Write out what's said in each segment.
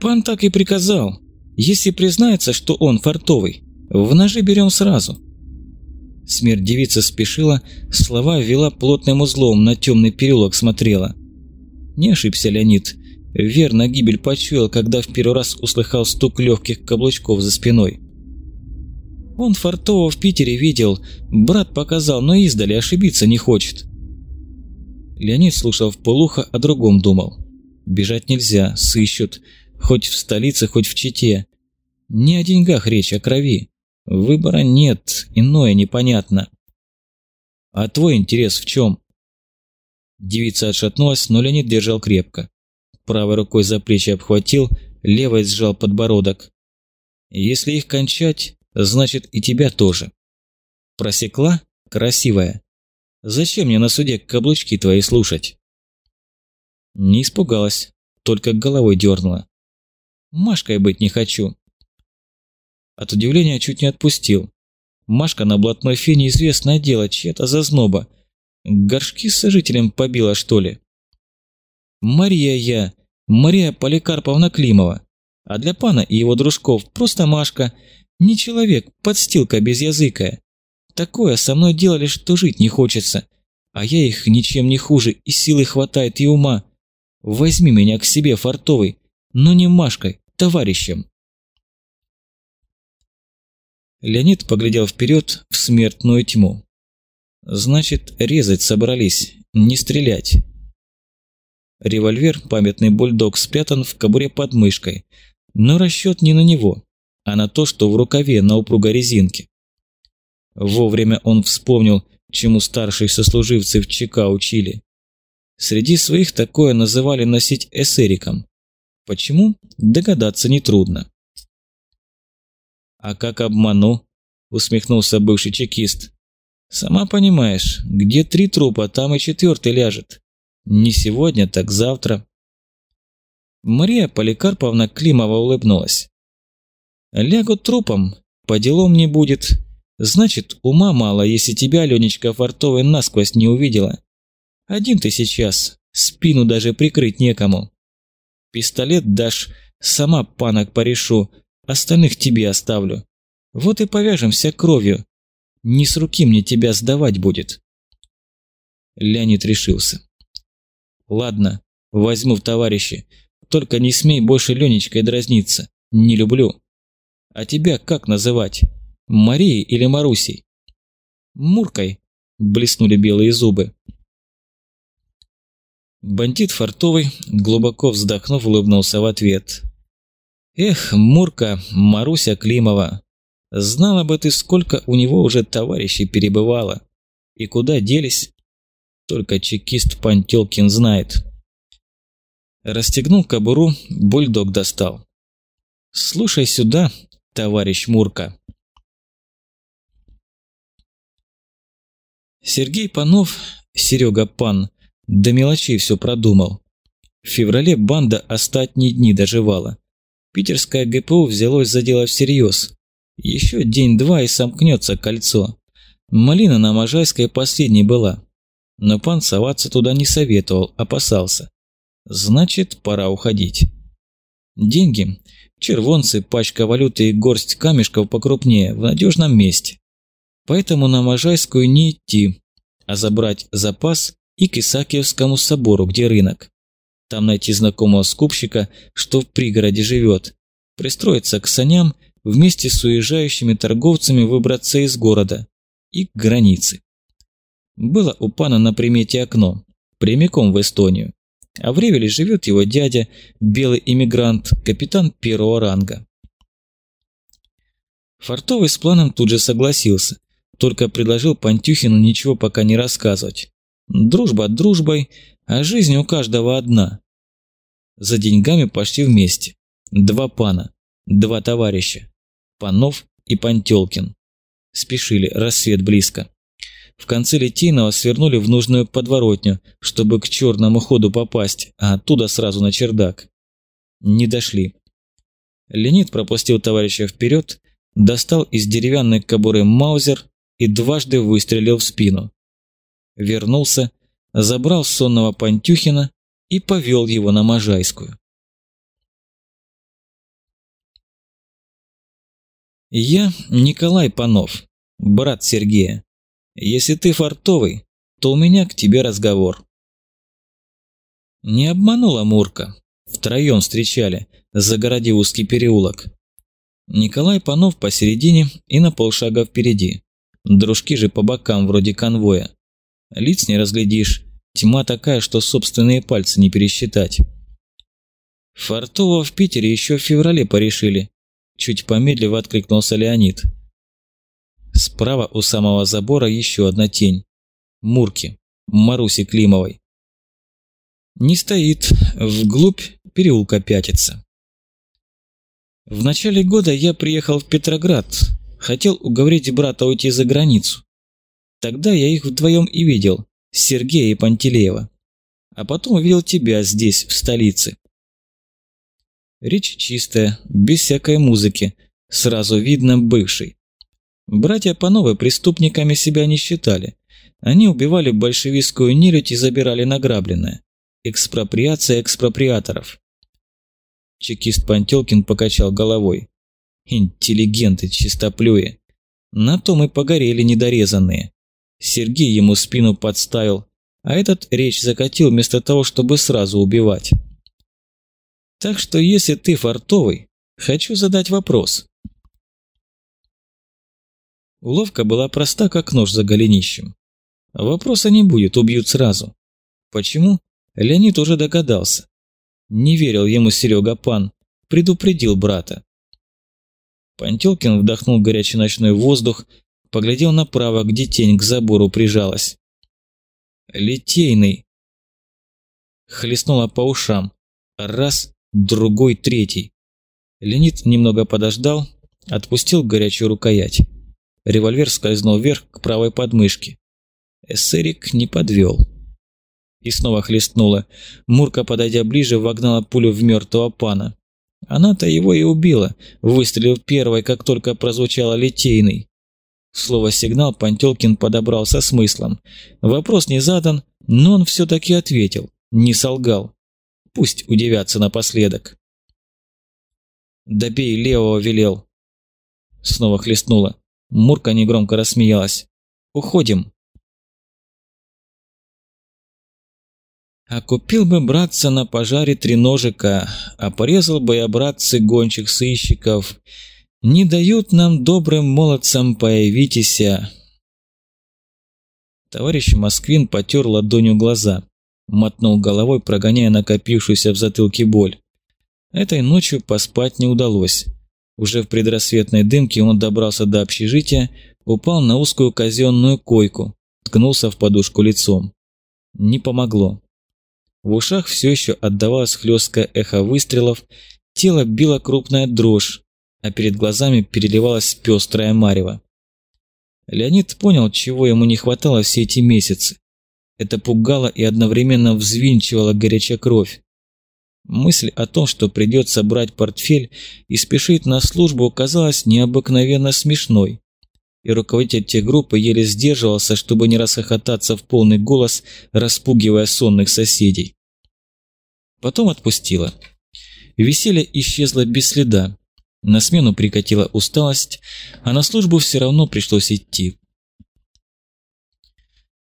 Пан так и приказал. Если признается, что он фартовый, в ножи берем сразу. Смерть девицы спешила, слова вела плотным узлом, на темный переулок смотрела. Не ошибся Леонид. Верно гибель почуял, когда в первый раз услыхал стук легких каблучков за спиной. Он Фартова в Питере видел, брат показал, но издали ошибиться не хочет. Леонид слушал в полухо, о другом думал. Бежать нельзя, сыщут, хоть в столице, хоть в Чите. Не о деньгах речь, о крови. Выбора нет, иное непонятно. А твой интерес в чем? Девица отшатнулась, но Леонид держал крепко. Правой рукой за плечи обхватил, левой сжал подбородок. Если их кончать, значит и тебя тоже. Просекла? Красивая. Зачем мне на суде каблучки твои слушать? Не испугалась, только головой дернула. Машкой быть не хочу. От удивления чуть не отпустил. Машка на блатной фене известное дело, чья-то зазноба. Горшки с сожителем побила, что ли? Мария я, Мария Поликарповна Климова. А для пана и его дружков просто Машка. Не человек, подстилка без языка. Такое со мной делали, что жить не хочется. А я их ничем не хуже, и силы хватает, и ума. Возьми меня к себе, фартовый, но не Машкой, товарищем. Леонид поглядел вперед в смертную тьму. Значит, резать собрались, не стрелять. Револьвер, памятный бульдог, спрятан в кобуре под мышкой. Но расчет не на него, а на то, что в рукаве на упругой резинке. Вовремя он вспомнил, чему старшие сослуживцы в ЧК учили. Среди своих такое называли носить эсериком. Почему? Догадаться нетрудно. «А как обману?» – усмехнулся бывший чекист. «Сама понимаешь, где три трупа, там и четвертый ляжет. Не сегодня, так завтра». Мария Поликарповна Климова улыбнулась. «Лягут трупом, по делам не будет. Значит, ума мало, если тебя, Ленечка Фартовой, насквозь не увидела. Один ты сейчас, спину даже прикрыть некому. Пистолет дашь, сама панок порешу, Остальных тебе оставлю. Вот и повяжемся кровью. Не с руки мне тебя сдавать будет. Леонид решился. Ладно, возьму в товарищи. Только не смей больше Ленечкой дразниться. Не люблю. А тебя как называть? Марией или Марусей? Муркой, блеснули белые зубы. Бандит фартовый, глубоко вздохнув, улыбнулся в ответ. Эх, Мурка, Маруся Климова, знала бы ты, сколько у него уже товарищей перебывало. И куда делись? Только чекист Пантелкин знает. Расстегнул кобуру, бульдог достал. Слушай сюда, товарищ Мурка. Сергей Панов, Серега Пан, до мелочей все продумал. В феврале банда остатние дни доживала. Питерское ГПУ взялось за дело всерьез. Еще день-два и сомкнется кольцо. Малина на Можайской последней была. Но пан соваться туда не советовал, опасался. Значит, пора уходить. Деньги, червонцы, пачка валюты и горсть камешков покрупнее в надежном месте. Поэтому на Можайскую не идти, а забрать запас и к Исаакиевскому собору, где рынок. Там найти знакомого скупщика, что в пригороде живет. Пристроиться к саням, вместе с уезжающими торговцами выбраться из города. И к границе. Было у пана на примете окно, прямиком в Эстонию. А в Ревеле живет его дядя, белый иммигрант, капитан первого ранга. Фартовый с планом тут же согласился, только предложил Пантюхину ничего пока не рассказывать. Дружба дружбой, а жизнь у каждого одна. За деньгами пошли вместе. Два пана, два товарища. Панов и Пантелкин. Спешили, рассвет близко. В конце Литейного свернули в нужную подворотню, чтобы к черному ходу попасть, а оттуда сразу на чердак. Не дошли. Леонид пропустил товарища вперед, достал из деревянной кобуры маузер и дважды выстрелил в спину. Вернулся, забрал сонного Пантюхина и повел его на Можайскую. Я Николай Панов, брат Сергея. Если ты фартовый, то у меня к тебе разговор. Не обманула Мурка. Втроем встречали, загородив узкий переулок. Николай Панов посередине и на полшага впереди. Дружки же по бокам, вроде конвоя. Лиц не разглядишь, тьма такая, что собственные пальцы не пересчитать. Фартово в Питере еще в феврале порешили. Чуть помедлив откликнулся Леонид. Справа у самого забора еще одна тень. Мурки, Маруси Климовой. Не стоит, вглубь переулка пятится. В начале года я приехал в Петроград, хотел уговорить брата уйти за границу. Тогда я их вдвоем и видел, Сергея и Пантелеева. А потом увидел тебя здесь, в столице. Речь чистая, без всякой музыки, сразу видно бывший. Братья Пановы преступниками себя не считали. Они убивали большевистскую нелюдь и забирали награбленное. Экспроприация экспроприаторов. Чекист Пантелкин покачал головой. Интеллигенты чистоплюи. На то мы погорели недорезанные. Сергей ему спину подставил, а этот речь закатил вместо того, чтобы сразу убивать. Так что если ты фартовый, хочу задать вопрос. Уловка была проста, как нож за голенищем. Вопроса не будет, убьют сразу. Почему? Леонид уже догадался. Не верил ему Серега Пан, предупредил брата. Пантелкин вдохнул горячий ночной воздух, поглядел направо, где тень к забору прижалась. «Литейный!» Хлестнуло по ушам. Раз, другой, третий. Леонид немного подождал, отпустил горячую рукоять. Револьвер скользнул вверх к правой подмышке. Эссерик не подвел. И снова хлестнула. Мурка, подойдя ближе, вогнала пулю в мертвого пана. Она-то его и убила, выстрелив первой, как только прозвучало литейный. Слово «сигнал» Пантелкин подобрал со смыслом. Вопрос не задан, но он все-таки ответил, не солгал. Пусть удивятся напоследок. «Добей левого велел». Снова хлестнула. Мурка негромко рассмеялась. «Уходим». А купил бы, братца, на пожаре три ножика, а порезал бы я, братцы, гончих сыщиков. Не дают нам, добрым молодцам, появитеся. Товарищ Москвин потер ладонью глаза, мотнул головой, прогоняя накопившуюся в затылке боль. Этой ночью поспать не удалось. Уже в предрассветной дымке он добрался до общежития, упал на узкую казенную койку, ткнулся в подушку лицом. Не помогло. В ушах все еще отдавалось хлесткое эхо выстрелов, тело било крупная дрожь, а перед глазами переливалась пестрая марево. Леонид понял, чего ему не хватало все эти месяцы. Это пугало и одновременно взвинчивало горячая кровь. Мысль о том, что придется брать портфель и спешить на службу, казалась необыкновенно смешной. И руководитель тех группы еле сдерживался, чтобы не расхохотаться в полный голос, распугивая сонных соседей. Потом отпустила. Веселье исчезло без следа. На смену прикатила усталость, а на службу все равно пришлось идти.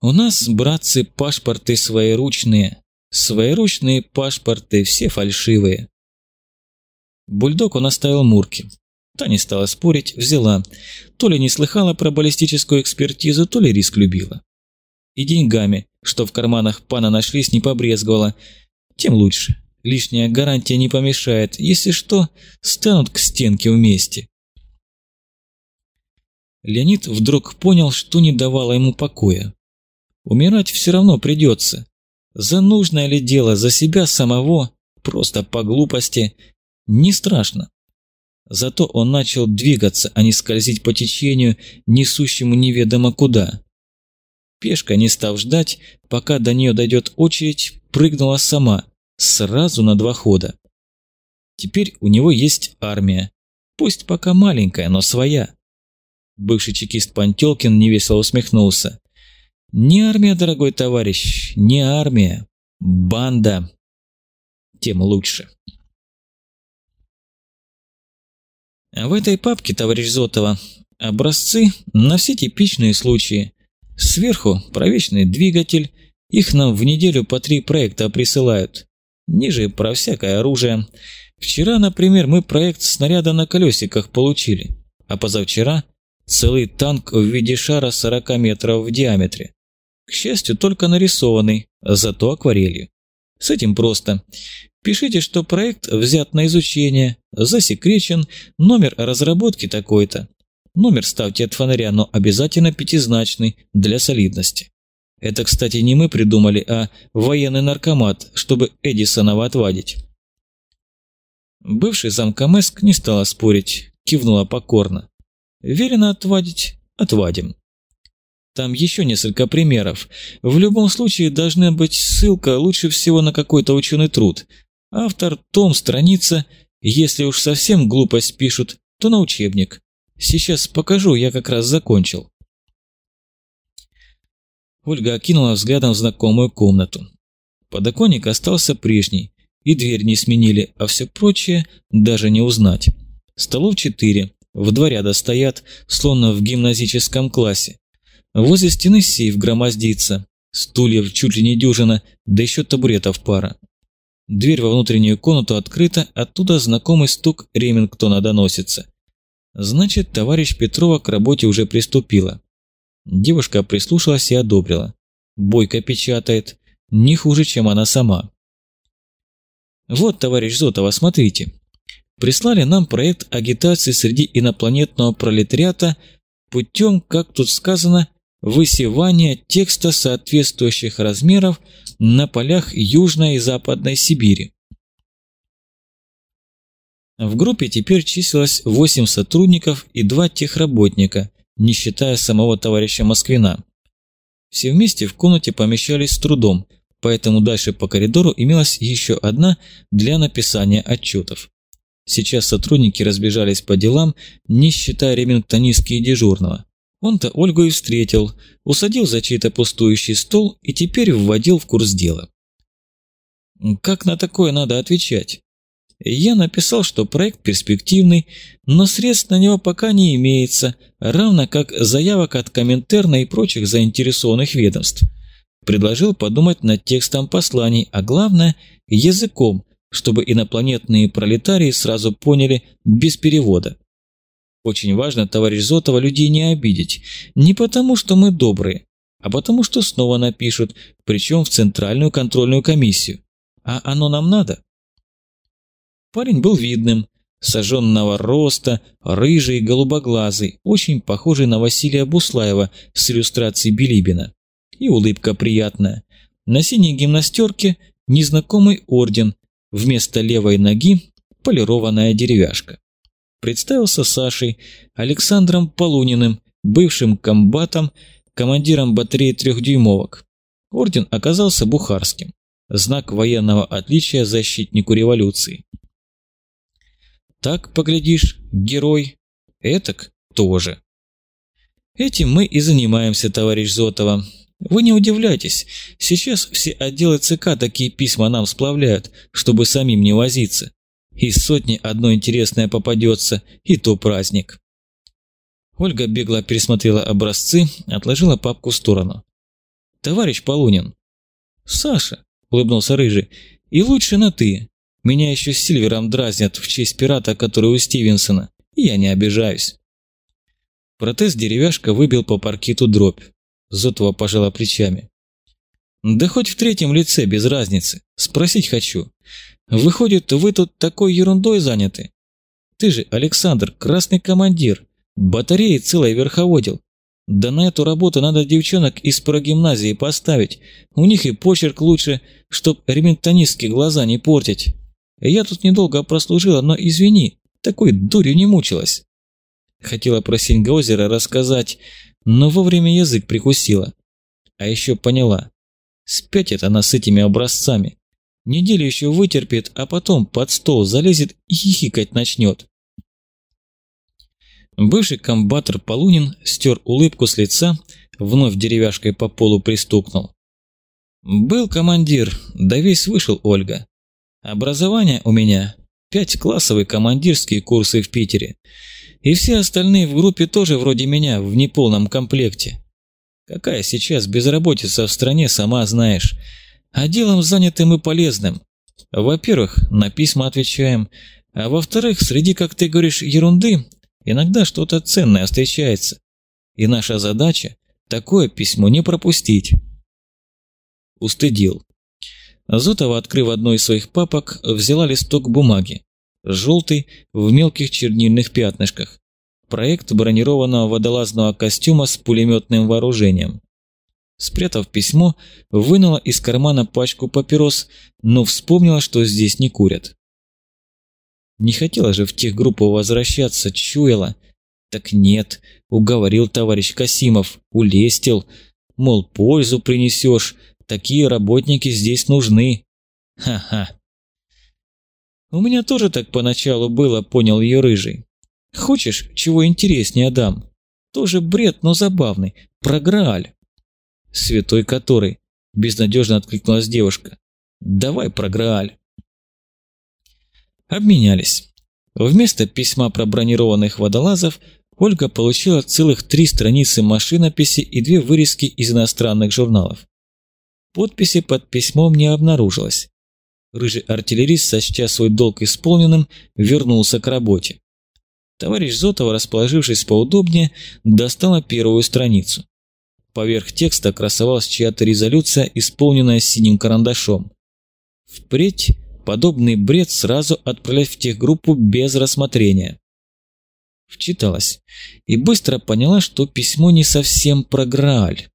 У нас, братцы, пашпорты своеручные. Своеручные пашпорты, все фальшивые. Бульдог он оставил Мурке. Та не стала спорить, взяла. То ли не слыхала про баллистическую экспертизу, то ли риск любила. И деньгами, что в карманах пана нашлись, не побрезговала, тем лучше. Лишняя гарантия не помешает. Если что, станут к стенке вместе. Леонид вдруг понял, что не давало ему покоя. Умирать все равно придется. За нужное ли дело, за себя самого, просто по глупости, не страшно. Зато он начал двигаться, а не скользить по течению, несущему неведомо куда. Пешка, не став ждать, пока до нее дойдет очередь, прыгнула сама, сразу на два хода. Теперь у него есть армия, пусть пока маленькая, но своя. Бывший чекист Пантелкин невесело усмехнулся. «Не армия, дорогой товарищ, не армия. Банда. Тем лучше». В этой папке, товарищ Зотова, образцы на все типичные случаи. Сверху провечный двигатель, их нам в неделю по три проекта присылают. Ниже про всякое оружие. Вчера, например, мы проект снаряда на колесиках получили, а позавчера целый танк в виде шара 40 метров в диаметре. К счастью, только нарисованный, зато акварелью. С этим просто. Пишите, что проект взят на изучение, засекречен, номер разработки такой-то. Номер ставьте от фонаря, но обязательно пятизначный, для солидности. Это, кстати, не мы придумали, а военный наркомат, чтобы Эдисонова отвадить. Бывший замком Эск не стала спорить, кивнула покорно. Велено отвадить – отвадим. Там еще несколько примеров. В любом случае должна быть ссылка лучше всего на какой-то ученый труд. Автор, том, страница. Если уж совсем глупость пишут, то на учебник. Сейчас покажу, я как раз закончил. Ольга окинула взглядом знакомую комнату. Подоконник остался прежний, и дверь не сменили, а все прочее даже не узнать. Столов четыре, в два ряда стоят, словно в гимназическом классе. Возле стены сейф громоздится, стульев чуть ли не дюжина, да еще табуретов пара. Дверь во внутреннюю комнату открыта, оттуда знакомый стук Ремингтона доносится. Значит, товарищ Петрова к работе уже приступила. Девушка прислушалась и одобрила. Бойко печатает, не хуже, чем она сама. Вот, товарищ Зотова, смотрите. Прислали нам проект агитации среди инопланетного пролетариата путем, как тут сказано, высевания текста соответствующих размеров на полях Южной и Западной Сибири. В группе теперь числилось 8 сотрудников и 2 техработника, не считая самого товарища Москвина. Все вместе в комнате помещались с трудом, поэтому дальше по коридору имелась еще одна для написания отчетов. Сейчас сотрудники разбежались по делам, не считая ремингтонистки и дежурного. Он-то Ольгу и встретил, усадил за чей-то пустующий стол и теперь вводил в курс дела. Как на такое надо отвечать? Я написал, что проект перспективный, но средств на него пока не имеется, равно как заявок от Коминтерна и прочих заинтересованных ведомств. Предложил подумать над текстом посланий, а главное – языком, чтобы инопланетные пролетарии сразу поняли без перевода. Очень важно, товарищ Зотова, людей не обидеть. Не потому, что мы добрые, а потому, что снова напишут, причем в Центральную контрольную комиссию. А оно нам надо? Парень был видным, сожженного роста, рыжий, голубоглазый, очень похожий на Василия Буслаева с иллюстрацией Билибина. И улыбка приятная. На синей гимнастерке незнакомый орден, вместо левой ноги полированная деревяшка представился Сашей, Александром Полуниным, бывшим комбатом, командиром батареи трехдюймовок. Орден оказался бухарским, знак военного отличия защитнику революции. Так, поглядишь, герой, этак тоже. Этим мы и занимаемся, товарищ Зотова. Вы не удивляйтесь, сейчас все отделы ЦК такие письма нам сплавляют, чтобы самим не возиться. Из сотни одно интересное попадется, и то праздник. Ольга бегло пересмотрела образцы, отложила папку в сторону. «Товарищ Полунин!» «Саша!» – улыбнулся Рыжий. «И лучше на «ты». Меня еще Сильвером дразнят в честь пирата, который у Стивенсона, и я не обижаюсь». Протез деревяшка выбил по паркету дробь. Зотова пожала плечами. «Да хоть в третьем лице, без разницы. Спросить хочу. Выходит, вы тут такой ерундой заняты? Ты же, Александр, красный командир, батареи целой верховодил. Да на эту работу надо девчонок из прогимназии поставить. У них и почерк лучше, чтоб ремонтонистки глаза не портить. Я тут недолго прослужила, но извини, такой дурью не мучилась. Хотела про Сингаузера рассказать, но вовремя язык прикусила. А еще поняла. Спятит она с этими образцами. Неделю еще вытерпит, а потом под стол залезет и хихикать начнет. Бывший комбатор Полунин стер улыбку с лица, вновь деревяшкой по полу пристукнул. «Был командир, да весь вышел Ольга. Образование у меня Пять классовые командирские курсы в Питере. И все остальные в группе тоже вроде меня в неполном комплекте. Какая сейчас безработица в стране, сама знаешь. А делом занятым и полезным. Во-первых, на письма отвечаем, а во-вторых, среди, как ты говоришь, ерунды, иногда что-то ценное встречается. И наша задача – такое письмо не пропустить. Устыдил. Зотова, открыв одну из своих папок, взяла листок бумаги. Желтый, в мелких чернильных пятнышках. Проект бронированного водолазного костюма с пулеметным вооружением. Спрятав письмо, вынула из кармана пачку папирос, но вспомнила, что здесь не курят. Не хотела же в тех группу возвращаться, чуяла. Так нет, уговорил товарищ Касимов, улестил. Мол, пользу принесешь, такие работники здесь нужны. Ха-ха. У меня тоже так поначалу было, понял ее рыжий. Хочешь, чего интереснее дам? Тоже бред, но забавный. Про Грааль. Святой который? Безнадежно откликнулась девушка. Давай про Грааль. Обменялись. Вместо письма про бронированных водолазов Ольга получила целых три страницы машинописи и две вырезки из иностранных журналов. Подписи под письмом не обнаружилось. Рыжий артиллерист, сочтя свой долг исполненным, вернулся к работе. Товарищ Зотова, расположившись поудобнее, достала первую страницу. Поверх текста красовалась чья-то резолюция, исполненная синим карандашом. Впредь подобный бред сразу отправлять в техгруппу без рассмотрения. Вчиталась и быстро поняла, что письмо не совсем про Грааль.